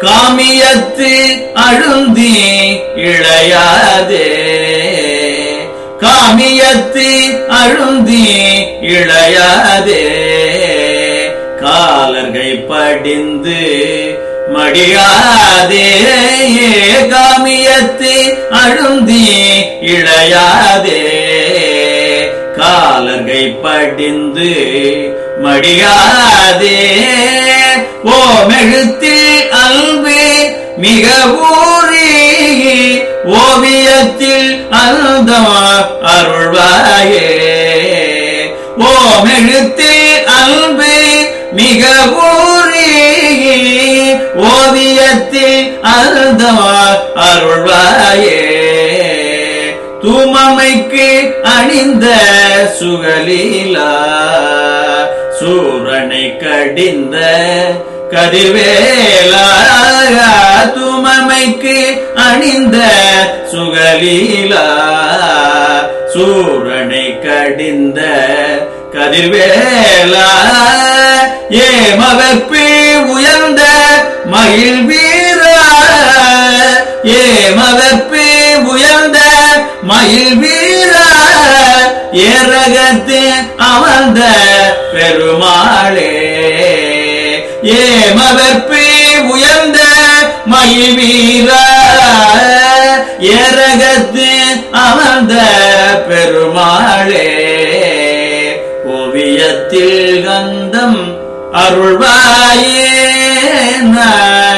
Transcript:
காமியத்து அழுந்தி இளையாதே காமியத்து அழுந்தி இளையாதே காலர்கள் படிந்து மடியாதே. காமியத்து அழுந்தி இளையாதே காலர்கை படிந்து மடியாதே. ஓமெழுத்தில் அல்வே மிக ஊறி ஓவியத்தில் அல்தம் அருள்வாயே. ஓமெழுத்தில் அல்வே மிக ஊறி ஓவியத்தில் அல்தம் அருள்வாயே. தூமமைக்கு அணிந்த சுகலீலா சூரனை கடிந்த கதிர்வேலாக துமமைக்கு அணிந்த சுகலீலா சூரனை கடிந்த கதிர்வேலா. ஏமவப்பி உயர்ந்த மயில் வீரா. ஏமவப்பி உயர்ந்த மயில் வீரா. ஏரகத்தே அமர்ந்த பெருமாளே. ஏமவப்பி உயர்ந்த மயில் வீரா அமர்ந்த பெருமாளே. ஓவியத்தில் கந்தம் அருள்வாயே நான்